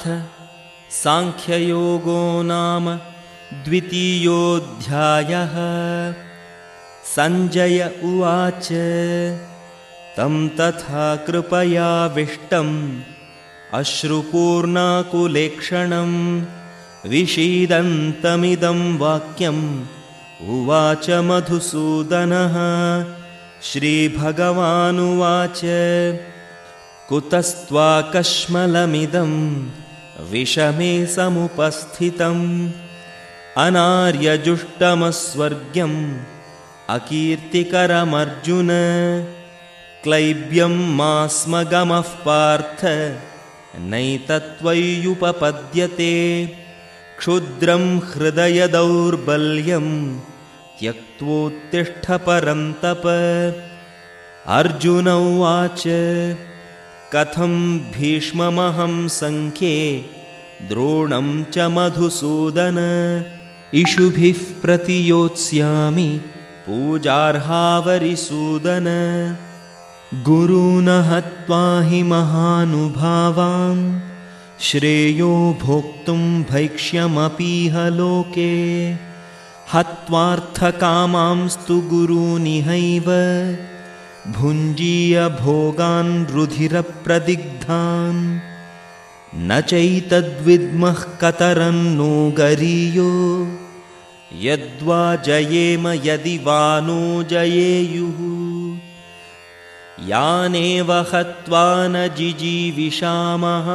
अथ साङ्ख्ययोगो नाम द्वितीयोऽध्यायः। सञ्जय उवाच तं तथा कृपयाविष्टम् अश्रुपूर्णाकुलेक्षणं विषीदन्तमिदं वाक्यम् उवाच मधुसूदनः। श्रीभगवानुवाच कुतस्त्वाकश्मलमिदं विषमे समुपस्थितम्। अनार्यजुष्टमस्वर्ग्यम्। अकीर्तिकरमर्जुन। क्लैब्यं मा स्म गमः पार्थ नैतत्त्वय्युपपद्यते क्षुद्रं हृदयदौर्बल्यं त्यक्त्वोत्तिष्ठपरन्तप अर्जुन उवाच। कथं भीष्ममहं सङ्ख्ये द्रोणं च मधुसूदन। इषुभिः प्रतियोत्स्यामि पूजार्हावरिसूदन। गुरून् हत्वा हि महानुभावान्। श्रेयो भोक्तुं भैक्ष्यमपीह लोके। हत्वार्थकामांस्तु गुरूनिहैव। भुञ्जीयभोगान् रुधिरप्रदिग्धान् न चैतद्विद्मः कतरन्नो गरीयो। यद्वा जयेम यदि वा नो जयेयुः। यानेव हत्वा न जिजीविषामः।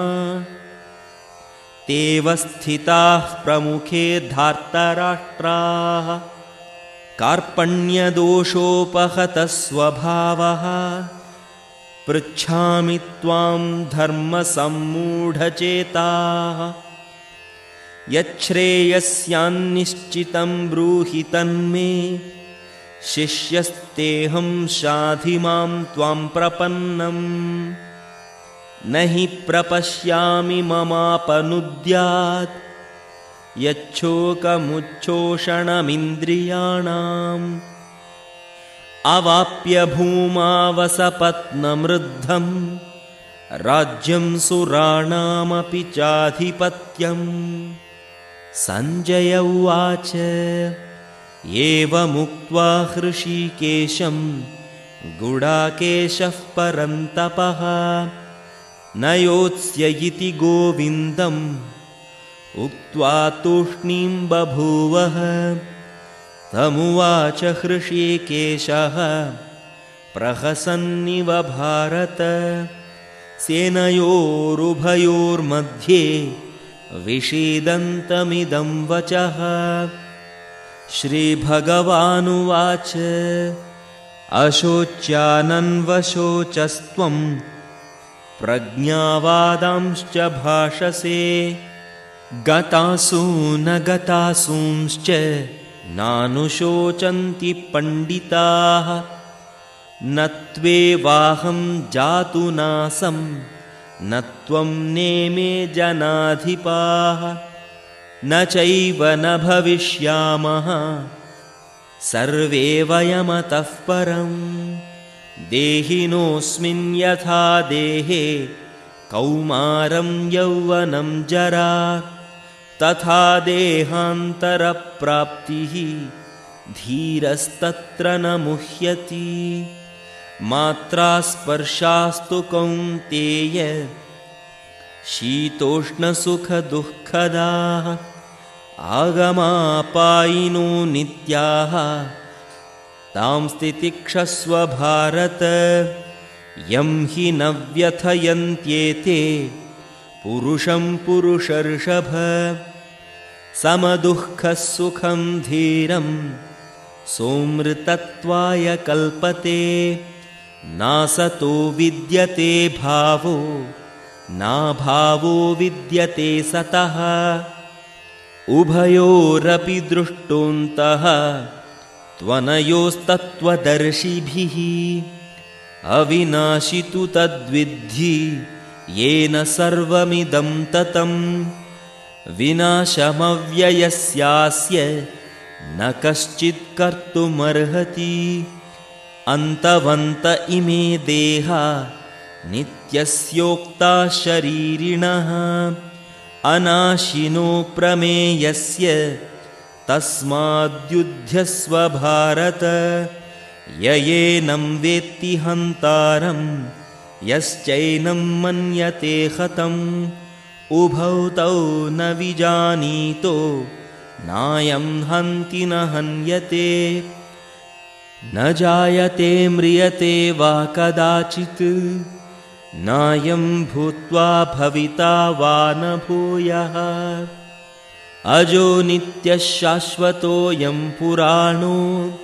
तेव स्थिताः प्रमुखे धार्तराष्ट्राः। कार्पण्यदोषोपहतस्वभावः पृच्छामि त्वां धर्मसम्मूढचेताः। यच्छ्रेयस्यान्निश्चितं ब्रूहि तन्मे शिष्यस्तेऽहं शाधि मां त्वां प्रपन्नम् न हि प्रपश्यामि ममापनुद्यात् यच्छोकमुच्छोषणमिन्द्रियाणाम् अवाप्य भूमावसपत्नमृद्धम्। राज्यं सुराणामपि चाधिपत्यम्। सञ्जय उवाच एवमुक्त्वा हृषीकेशं गुडाकेशः परन्तपः। न योत्स्य इति गोविन्दम् उक्त्वा तूष्णीं बभूवः तमुवाच हृषीकेशः प्रहसन्निव भारत। सेनयोरुभयोर्मध्ये विषीदन्तमिदं वचः। श्रीभगवानुवाच अशोच्यानन्वशोचस्त्वं प्रज्ञावादांश्च भाषसे गतासु न गतासूंश्च नानुशोचन्ति पण्डिताः। न त्वेवाहं जातु नासं न त्वं नेमे जनाधिपाः। न चैव न भविष्यामः। सर्वे वयमतः परम् देहिनोऽस्मिन् यथा देहे कौमारं यौवनं जरा तथा देहान्तरप्राप्तिः धीरस्तत्र न मुह्यति। मात्रास्पर्शास्तु कौन्तेय शीतोष्णसुखदुःखदाः आगमापायिनो नित्याः। तां स्थितिक्षस्व भारत यं हि न व्यथयन्त्येते पुरुषं पुरुषर्षभ समदुःखः सुखं धीरं सोमृतत्वाय कल्पते नासतो विद्यते भावो नाभावो विद्यते सतः। उभयोरपि दृष्टोऽन्तः त्वनयोस्तत्त्वदर्शिभिः अविनाशि तु तद्विद्धि येन सर्वमिदं ततम् विनाशमव्ययस्यास्य न कश्चित् कर्तुमर्हति। अन्तवन्त इमे देहा नित्यस्योक्ता शरीरिणः। अनाशिनो प्रमेयस्य तस्माद्युध्यस्व भारत। ययेनं वेत्ति हन्तारं यश्चैनं मन्यते हतम्। उभौ तौ न विजानीतो। नायं हन्ति न हन्यते। न जायते म्रियते वा कदाचित्। नायं भूत्वा भविता वा न भूयः। अजो नित्यशाश्वतोऽयं पुराणो।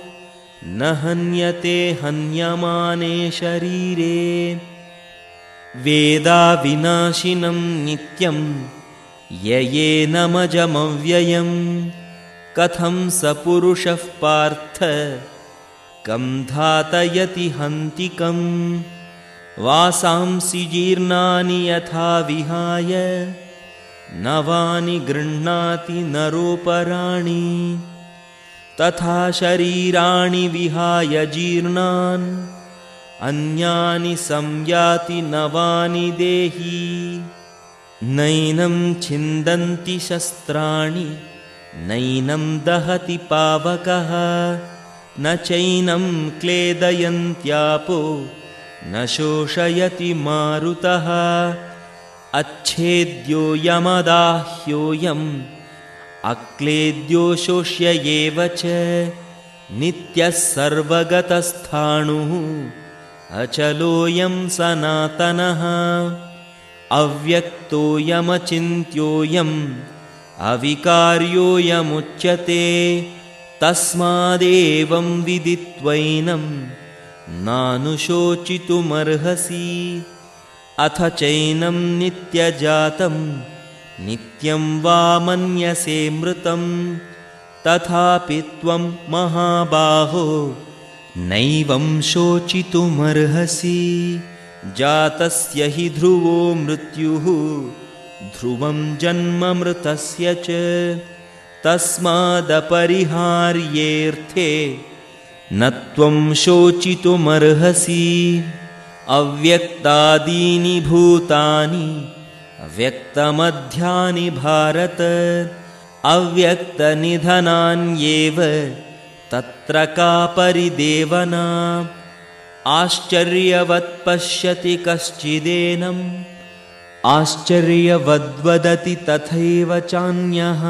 न हन्यते हन्यमाने शरीरे वेदाविनाशिनं नित्यं ययेनमजमव्ययं कथं स पुरुषः पार्थ? कं धातयति हन्तिकम् वासांसि जीर्णानि यथा विहाय। नवानि गृह्णाति नरोपराणि। तथा शरीराणि विहाय जीर्णान् अन्यानि संयाति नवानि देही। नैनं छिन्दन्ति शस्त्राणि नैनं दहति पावकः। न चैनं क्लेदयन्त्यापो न शोषयति मारुतः। अच्छेद्यो यमदाह्योऽयम् अक्लेद्यो शोष्य एव च। नित्यः सर्वगतस्थाणुः अचलोऽयं सनातनः अव्यक्तोऽयमचिन्त्योऽयम् अविकार्योऽयमुच्यते तस्मादेवं विदित्वैनं नानुशोचितुमर्हसि अथ चैनं नित्यजातं नित्यं वा मन्यसे मृतं तथापि त्वं महाबाहो नैवं शोचितुमर्हसि जातस्य हि ध्रुवो मृत्युः ध्रुवं जन्ममृतस्य च। तस्मादपरिहार्येऽर्थे न त्वं शोचितुमर्हसि। अव्यक्तादीनि भूतानि अव्यक्तमध्यानि भारत। अव्यक्तनिधनान्येव तत्र का परिदेवना आश्चर्यवत् पश्यति कश्चिदेनम् आश्चर्यवद्वदति तथैव चान्यः।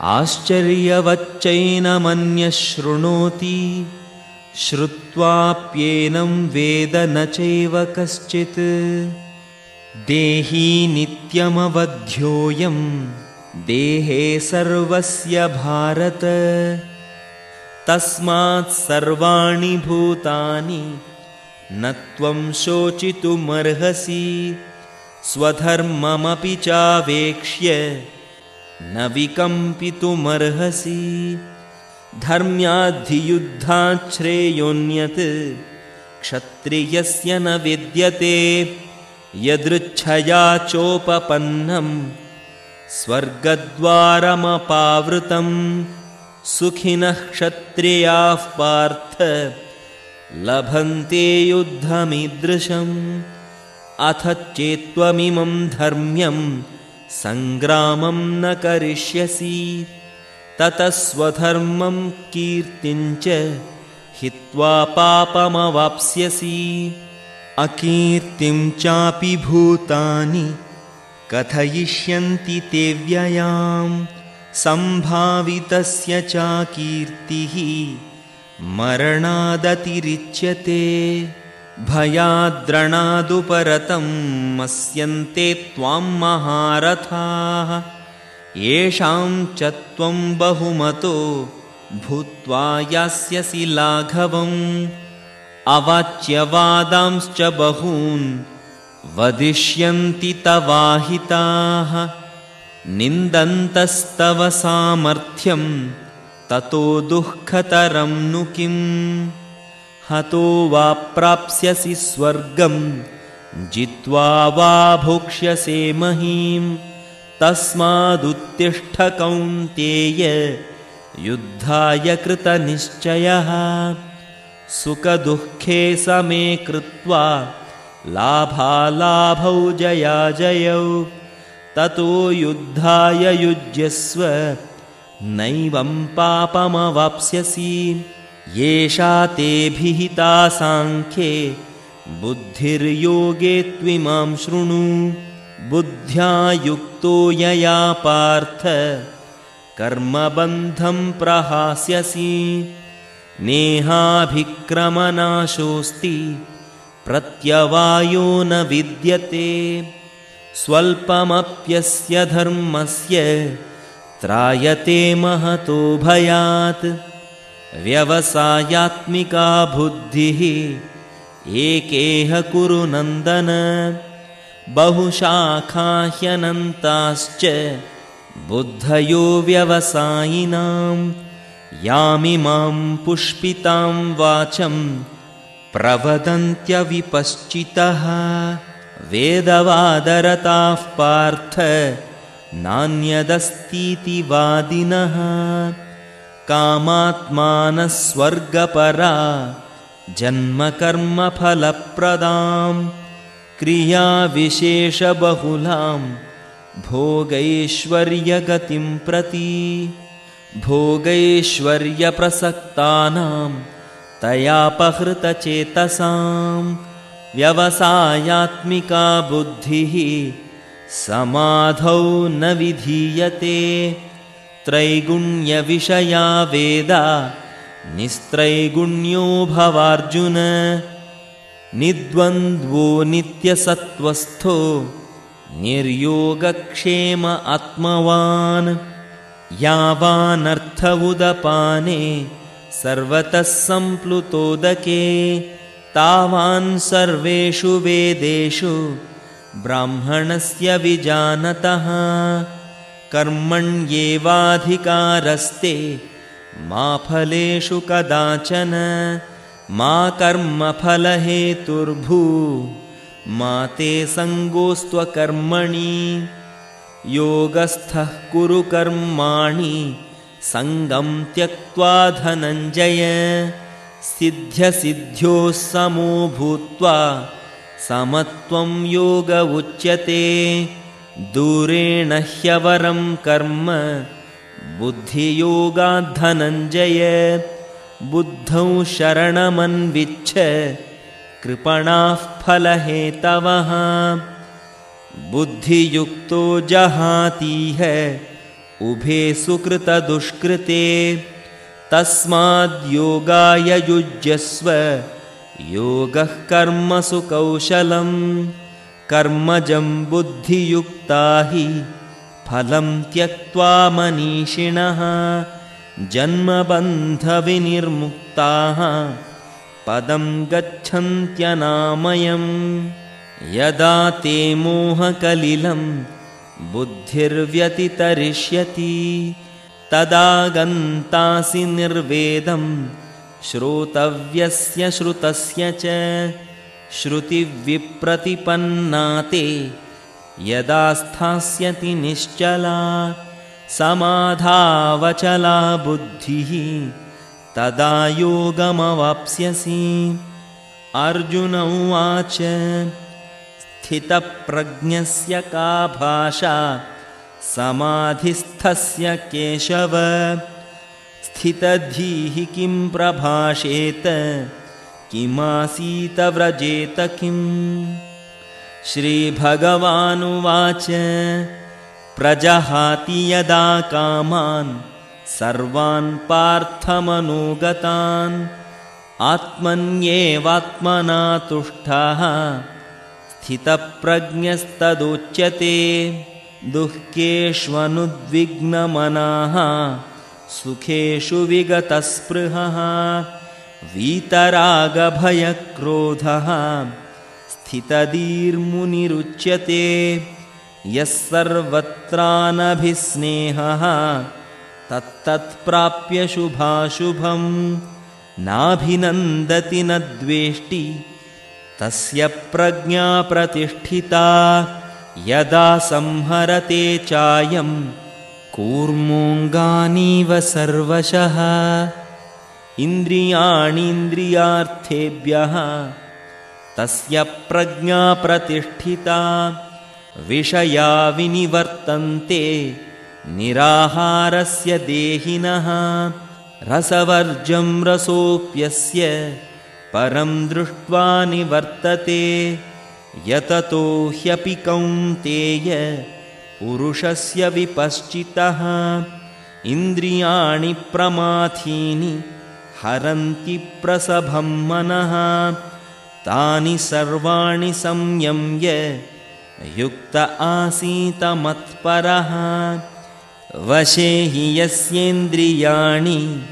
आश्चर्यवच्चैनमन्यः शृणोति श्रुत्वाप्येनं वेद न चैव कश्चित्। देही नित्यमवध्योऽयं। देहे सर्वस्य भारत तस्मात् सर्वाणि भूतानि न त्वं शोचितुमर्हसि। स्वधर्ममपि चावेक्ष्य न विकम्पितुमर्हसि। धर्म्याद्धियुद्धाच्छ्रेयोऽन्यत् क्षत्रियस्य न विद्यते। यदृच्छया चोपपन्नं स्वर्गद्वारमपावृतम् सुखिनः क्षत्रियाः पार्थ। लभन्ते युद्धमीदृशम्। अथ चेत्त्वमिमं धर्म्यं सङ्ग्रामं न करिष्यसि। ततः स्वधर्मं कीर्तिञ्च हित्वा पापमवाप्स्यसि। अकीर्तिं चापि भूतानि कथयिष्यन्ति ते व्ययाम् सम्भावितस्य चाकीर्तिः मरणादतिरिच्यते। भयाद्रणादुपरतं मस्यन्ते त्वां महारथाः। येषां च त्वं बहुमतो भूत्वा यास्यसि लाघवम्। अवाच्यवादांश्च बहून् वदिष्यन्ति तवाहिताः निन्दन्तस्तव सामर्थ्यं ततो दुःखतरं नु किम्? हतो वा प्राप्स्यसि स्वर्गं जित्वा वा भोक्ष्यसे महीं तस्मादुत्तिष्ठकौन्तेय युद्धाय कृतनिश्चयः। सुखदुःखे समे कृत्वा लाभालाभौ जयाजयौ ततो युद्धाय युज्यस्व। नैवं पापमवाप्स्यसि। येषा तेभिहिता साङ्ख्ये बुद्धिर्योगे त्विमां शृणु। बुद्ध्या युक्तो यया पार्थ। कर्मबन्धं प्रहास्यसि। नेहाभिक्रमनाशोऽस्ति। प्रत्यवायो न विद्यते स्वल्पमप्यस्य धर्मस्य त्रायते महतो भयात्। व्यवसायात्मिका बुद्धिः एकेह कुरु नन्दन। बहुशाखाह्यनन्ताश्च बुद्धयो व्यवसायिनां। यामिमां पुष्पितां वाचं प्रवदन्त्यविपश्चितः वेदवादरताः पार्थ नान्यदस्तीति वादिनः कामात्मानस्वर्गपरा जन्मकर्मफलप्रदां क्रियाविशेषबहुलां भोगैश्वर्यगतिं प्रति भोगैश्वर्यप्रसक्तानां तयापहृतचेतसां व्यवसायात्मिका बुद्धिः समाधौ न विधीयते। त्रैगुण्यविषया वेदा निस्त्रैगुण्यो भवार्जुन। निद्वन्द्वो नित्यसत्त्वस्थो निर्योगक्षेम आत्मवान्। यावानर्थ उदपाने सर्वतः सम्प्लुतोदके तावान् सर्वेषु वेदेषु ब्राह्मणस्य विजानतः। कर्मण्येवाधिकारस्ते मा फलेषु कदाचन मा कर्मफलहेतुर्भू मा ते सङ्गोस्त्वकर्मणि योगस्थः कुरु कर्माणि सङ्गं त्यक्त्वा धनञ्जय सिद्ध्यसिद्ध्योः समो भूत्वा समत्वं योग उच्यते। दूरेण ह्यवरं कर्म बुद्धियोगाद्धनञ्जय। बुद्धौ शरणमन्विच्छ कृपणाः फलहेतवः। बुद्धियुक्तो जहातीह उभे सुकृतदुष्कृते तस्माद्योगाय युज्यस्व योगः कर्मसु कौशलम् कर्मजं बुद्धियुक्ता हि। फलं त्यक्त्वा मनीषिणः जन्मबन्धविनिर्मुक्ताः। पदं गच्छन्त्यनामयम् यदा ते मोहकलिलं बुद्धिर्व्यतितरिष्यति तदा गन्तासि निर्वेदं श्रोतव्यस्य श्रुतस्य च श्रुतिविप्रतिपन्ना ते यदा स्थास्यति निश्चला समाधावचला बुद्धिः। तदा योगमवाप्स्यसि। अर्जुन उवाच स्थितप्रज्ञस्य का भाषा समाधिस्थस्य केशव। स्थितधीः किं प्रभाषेत? किमासीतव्रजेत किम् श्रीभगवानुवाच। प्रजहाति यदा कामान् सर्वान् पार्थमनुगतान्। आत्मन्येवात्मना तुष्टः। स्थितप्रज्ञस्तदुच्यते दुःखेष्वनुद्विग्नमनाः सुखेषु विगतस्पृहः वीतरागभयक्रोधः स्थितधीर्मुनिरुच्यते यः सर्वत्रानभिस्नेहः तत्तत्प्राप्य शुभाशुभं नाभिनन्दति न द्वेष्टि तस्य प्रज्ञा प्रतिष्ठिता यदा संहरते चायं कूर्मोऽङ्गानीव सर्वशः। इन्द्रियाणीन्द्रियार्थेभ्यः तस्य प्रज्ञा प्रतिष्ठिता विषया विनिवर्तन्ते निराहारस्य देहिनः रसवर्जं रसोऽप्यस्य परं दृष्ट्वा निवर्तते यततो ह्यपि कौन्तेय पुरुषस्य विपश्चितः। इन्द्रियाणि प्रमाथीनि हरन्ति प्रसभं मनः। तानि सर्वाणि संयम्य युक्त आसीतमत्परः। वशे हि यस्येन्द्रियाणि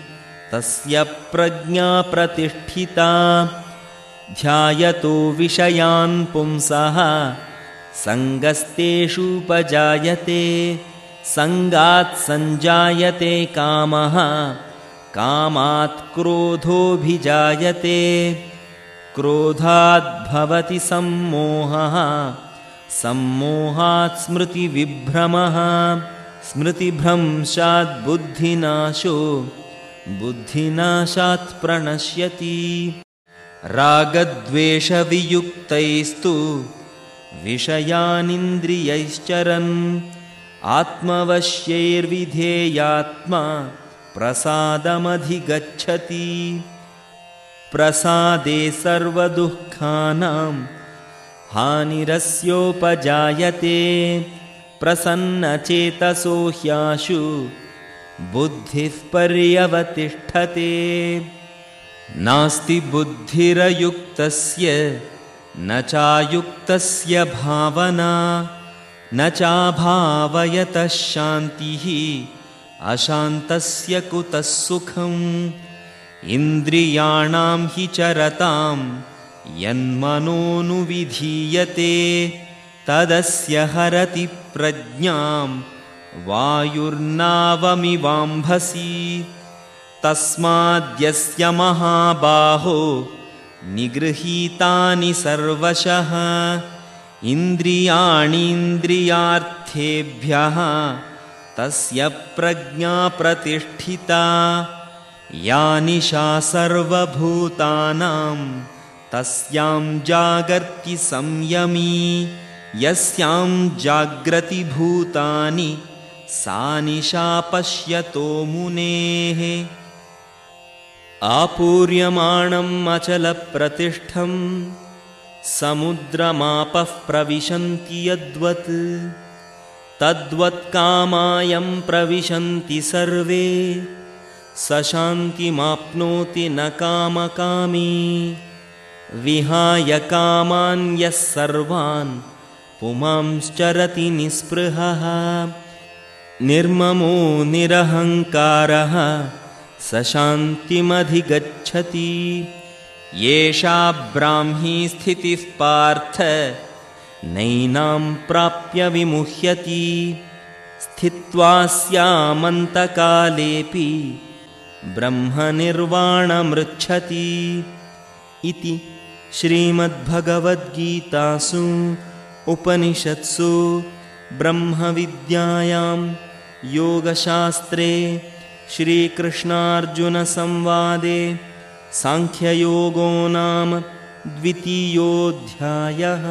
तस्य प्रज्ञा प्रतिष्ठिता ध्यायतो विषयान् पुंसः। सङ्गस्तेषूपजायते सङ्गात् सञ्जायते कामः। कामात् क्रोधोऽभिजायते क्रोधाद्भवति सम्मोहः। सम्मोहात् स्मृतिविभ्रमः स्मृतिभ्रंशाद्बुद्धिनाशो बुद्धिनाशात् प्रणश्यति रागद्वेषवियुक्तैस्तु विषयानिन्द्रियैश्चरन् आत्मवश्यैर्विधेयात्मा प्रसादमधिगच्छति। प्रसादे सर्वदुःखानां हानिरस्योपजायते। प्रसन्नचेतसो ह्याशु बुद्धिः पर्यवतिष्ठते नास्ति बुद्धिरयुक्तस्य न चायुक्तस्य भावना न चाभावयतः शान्तिः अशान्तस्य कुतः सुखम्? इन्द्रियाणां हि चरतां यन्मनोनुविधीयते तदस्य हरति प्रज्ञां वायुर्नावमिवाम्भसि तस्माद्यस्य महाबाहो निगृहीतानि सर्वशः इन्द्रियाणीन्द्रियार्थेभ्यः तस्य प्रज्ञा प्रतिष्ठिता। या निशा सर्वभूतानां तस्यां जागर्ति संयमी यस्यां जाग्रतिभूतानि सा निशा पश्यतो मुनेः आपूर्यमाणम् अचलप्रतिष्ठं समुद्रमापः प्रविशन्ति यद्वत्। तद्वत्कामायं प्रविशन्ति सर्वे। स शान्तिमाप्नोति न कामकामी। विहाय कामान्यः सर्वान् पुमांश्चरति निःस्पृहः। निर्ममो निरहङ्कारः स शान्तिमधिगच्छति येषा ब्राह्मी स्थितिः पार्थ नैनां प्राप्य विमुह्यति। स्थित्वा स्यामन्तकालेऽपि ब्रह्मनिर्वाणमृच्छति। इति श्रीमद्भगवद्गीतासु उपनिषत्सु ब्रह्मविद्यायां योगशास्त्रे श्रीकृष्णार्जुनसंवादे साङ्ख्ययोगो नाम द्वितीयोऽध्यायः